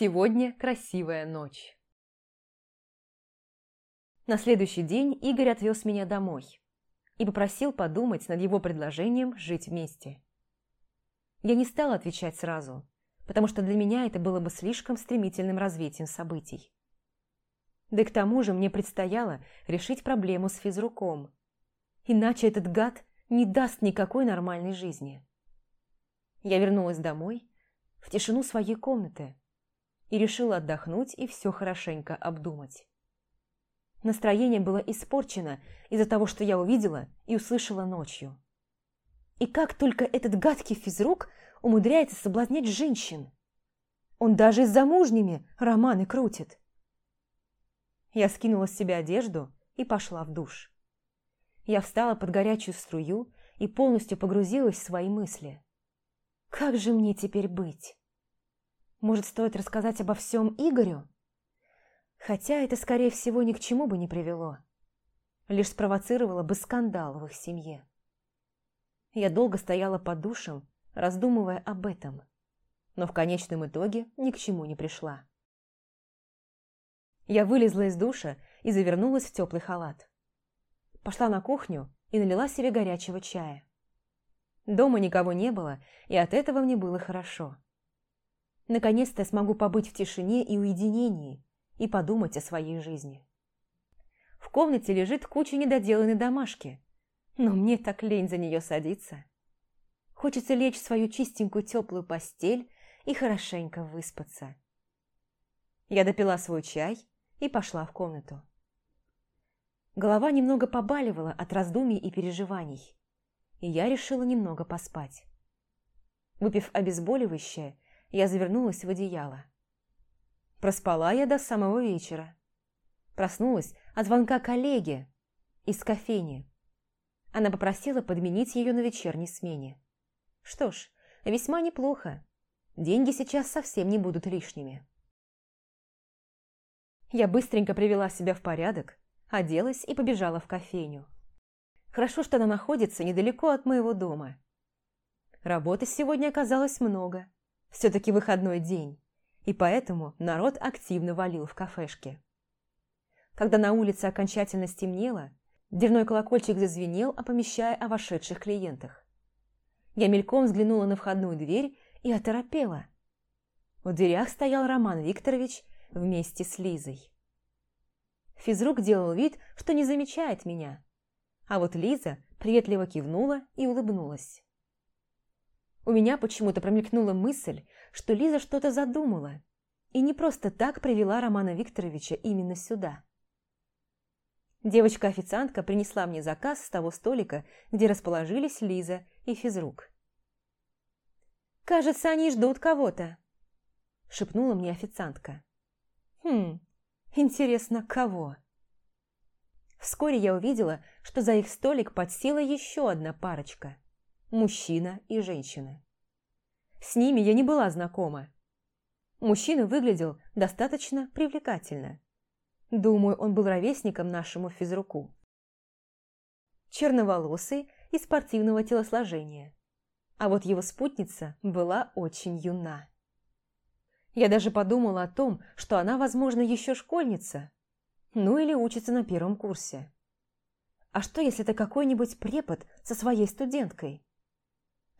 Сегодня красивая ночь. На следующий день Игорь отвез меня домой и попросил подумать над его предложением жить вместе. Я не стала отвечать сразу, потому что для меня это было бы слишком стремительным развитием событий. Да и к тому же мне предстояло решить проблему с физруком. Иначе этот гад не даст никакой нормальной жизни. Я вернулась домой, в тишину своей комнаты, и решила отдохнуть и все хорошенько обдумать. Настроение было испорчено из-за того, что я увидела и услышала ночью. И как только этот гадкий физрук умудряется соблазнять женщин. Он даже с замужними романы крутит. Я скинула с себя одежду и пошла в душ. Я встала под горячую струю и полностью погрузилась в свои мысли. Как же мне теперь быть? Может, стоит рассказать обо всем Игорю? Хотя это, скорее всего, ни к чему бы не привело. Лишь спровоцировало бы скандал в их семье. Я долго стояла под душем, раздумывая об этом, но в конечном итоге ни к чему не пришла. Я вылезла из душа и завернулась в теплый халат. Пошла на кухню и налила себе горячего чая. Дома никого не было, и от этого мне было хорошо. Наконец-то я смогу побыть в тишине и уединении и подумать о своей жизни. В комнате лежит куча недоделанной домашки, но мне так лень за нее садиться. Хочется лечь в свою чистенькую теплую постель и хорошенько выспаться. Я допила свой чай и пошла в комнату. Голова немного побаливала от раздумий и переживаний, и я решила немного поспать. Выпив обезболивающее, я завернулась в одеяло. Проспала я до самого вечера. Проснулась от звонка коллеги из кофейни. Она попросила подменить ее на вечерней смене. Что ж, весьма неплохо. Деньги сейчас совсем не будут лишними. Я быстренько привела себя в порядок, оделась и побежала в кофейню. Хорошо, что она находится недалеко от моего дома. Работы сегодня оказалось много. Все-таки выходной день, и поэтому народ активно валил в кафешке. Когда на улице окончательно стемнело, дверной колокольчик зазвенел, оповещая о вошедших клиентах. Я мельком взглянула на входную дверь и оторопела. В дверях стоял Роман Викторович вместе с Лизой. Физрук делал вид, что не замечает меня, а вот Лиза приветливо кивнула и улыбнулась. У меня почему-то промелькнула мысль, что Лиза что-то задумала и не просто так привела Романа Викторовича именно сюда. Девочка-официантка принесла мне заказ с того столика, где расположились Лиза и физрук. «Кажется, они ждут кого-то», – шепнула мне официантка. «Хм, интересно, кого?» Вскоре я увидела, что за их столик подсела еще одна парочка – мужчина и женщина. С ними я не была знакома. Мужчина выглядел достаточно привлекательно. Думаю, он был ровесником нашему физруку. Черноволосый и спортивного телосложения. А вот его спутница была очень юна. Я даже подумала о том, что она, возможно, еще школьница. Ну или учится на первом курсе. А что, если это какой-нибудь препод со своей студенткой?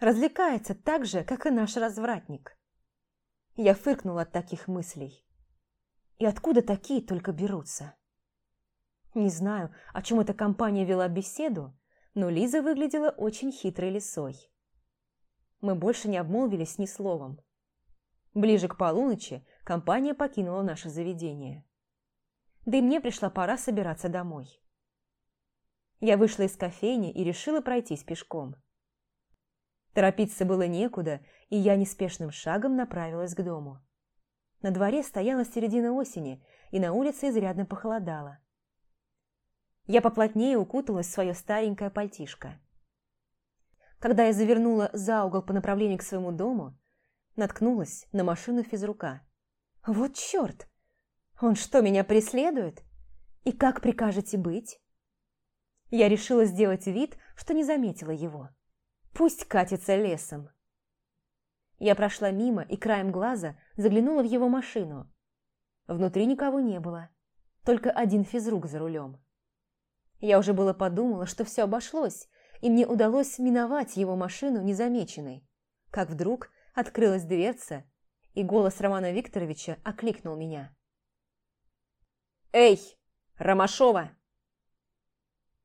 Развлекается так же, как и наш развратник. Я фыркнула от таких мыслей. И откуда такие только берутся? Не знаю, о чем эта компания вела беседу, но Лиза выглядела очень хитрой лисой. Мы больше не обмолвились ни словом. Ближе к полуночи компания покинула наше заведение. Да и мне пришла пора собираться домой. Я вышла из кофейни и решила пройтись пешком. Торопиться было некуда, и я неспешным шагом направилась к дому. На дворе стояла середина осени, и на улице изрядно похолодало. Я поплотнее укуталась в свое старенькое пальтишко. Когда я завернула за угол по направлению к своему дому, наткнулась на машину физрука. «Вот черт! Он что, меня преследует? И как прикажете быть?» Я решила сделать вид, что не заметила его. Пусть катится лесом. Я прошла мимо и краем глаза заглянула в его машину. Внутри никого не было, только один физрук за рулем. Я уже было подумала, что все обошлось, и мне удалось миновать его машину незамеченной, как вдруг открылась дверца, и голос Романа Викторовича окликнул меня. «Эй, Ромашова!»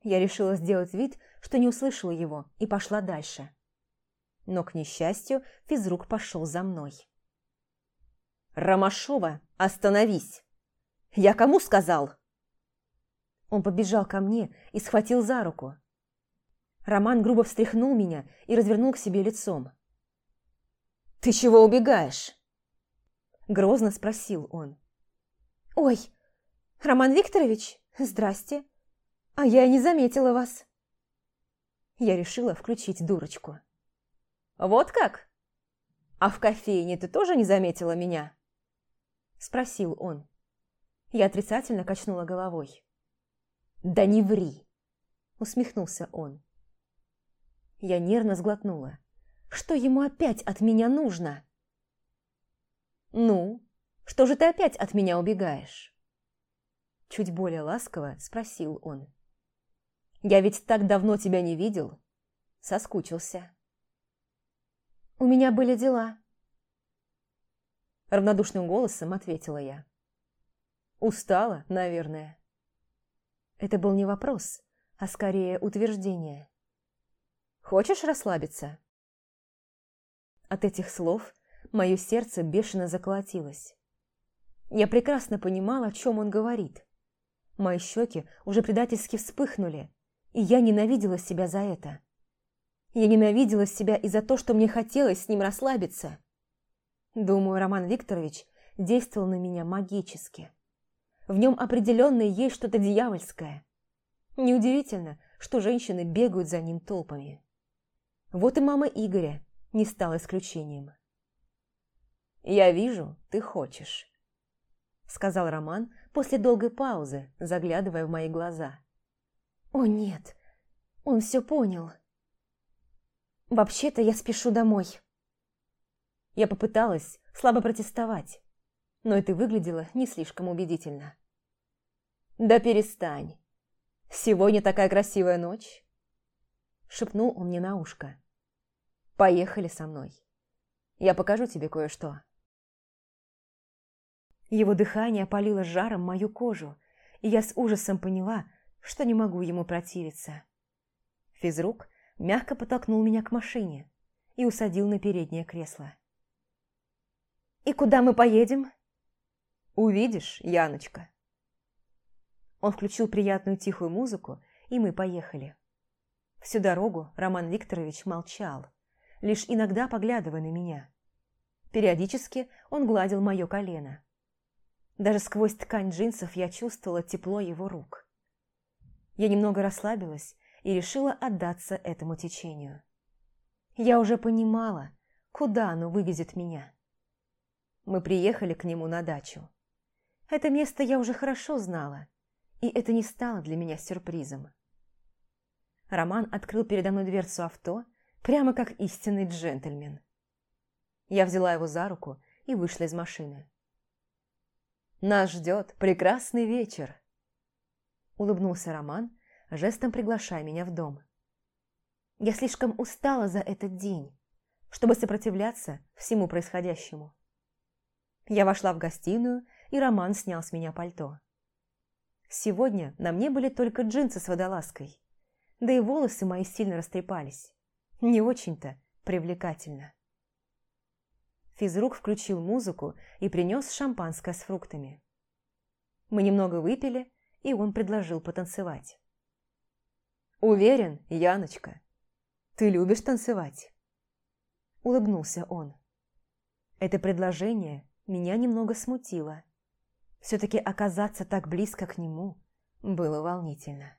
Я решила сделать вид, что не услышала его, и пошла дальше. Но, к несчастью, физрук пошел за мной. «Ромашова, остановись! Я кому сказал?» Он побежал ко мне и схватил за руку. Роман грубо встряхнул меня и развернул к себе лицом. «Ты чего убегаешь?» Грозно спросил он. «Ой, Роман Викторович, здрасте. А я и не заметила вас». Я решила включить дурочку. «Вот как? А в кофейне ты тоже не заметила меня?» Спросил он. Я отрицательно качнула головой. «Да не ври!» Усмехнулся он. Я нервно сглотнула. «Что ему опять от меня нужно?» «Ну, что же ты опять от меня убегаешь?» Чуть более ласково спросил он. «Я ведь так давно тебя не видел. Соскучился». «У меня были дела». Равнодушным голосом ответила я. «Устала, наверное». Это был не вопрос, а скорее утверждение. «Хочешь расслабиться?» От этих слов мое сердце бешено заколотилось. Я прекрасно понимала, о чем он говорит. Мои щеки уже предательски вспыхнули, и я ненавидела себя за это. Я ненавидела себя и за то, что мне хотелось с ним расслабиться. Думаю, Роман Викторович действовал на меня магически. В нем определенно есть что-то дьявольское. Неудивительно, что женщины бегают за ним толпами. Вот и мама Игоря не стала исключением. «Я вижу, ты хочешь», — сказал Роман после долгой паузы, заглядывая в мои глаза. «О нет, он все понял». «Вообще-то я спешу домой». Я попыталась слабо протестовать, но это выглядело не слишком убедительно. «Да перестань. Сегодня такая красивая ночь!» Шепнул он мне на ушко. «Поехали со мной. Я покажу тебе кое-что». Его дыхание опалило жаром мою кожу, и я с ужасом поняла, что не могу ему противиться. Физрук мягко потолкнул меня к машине и усадил на переднее кресло. «И куда мы поедем?» «Увидишь, Яночка». Он включил приятную тихую музыку, и мы поехали. Всю дорогу Роман Викторович молчал, лишь иногда поглядывая на меня. Периодически он гладил мое колено. Даже сквозь ткань джинсов я чувствовала тепло его рук. Я немного расслабилась и решила отдаться этому течению. Я уже понимала, куда оно вывезет меня. Мы приехали к нему на дачу. Это место я уже хорошо знала, и это не стало для меня сюрпризом. Роман открыл передо мной дверцу авто, прямо как истинный джентльмен. Я взяла его за руку и вышла из машины. «Нас ждет прекрасный вечер!» Улыбнулся Роман, жестом приглашая меня в дом. Я слишком устала за этот день, чтобы сопротивляться всему происходящему. Я вошла в гостиную, и Роман снял с меня пальто. Сегодня на мне были только джинсы с водолазкой, да и волосы мои сильно растрепались. Не очень-то привлекательно. Физрук включил музыку и принес шампанское с фруктами. Мы немного выпили, и он предложил потанцевать. «Уверен, Яночка, ты любишь танцевать?» Улыбнулся он. Это предложение меня немного смутило. Все-таки оказаться так близко к нему было волнительно.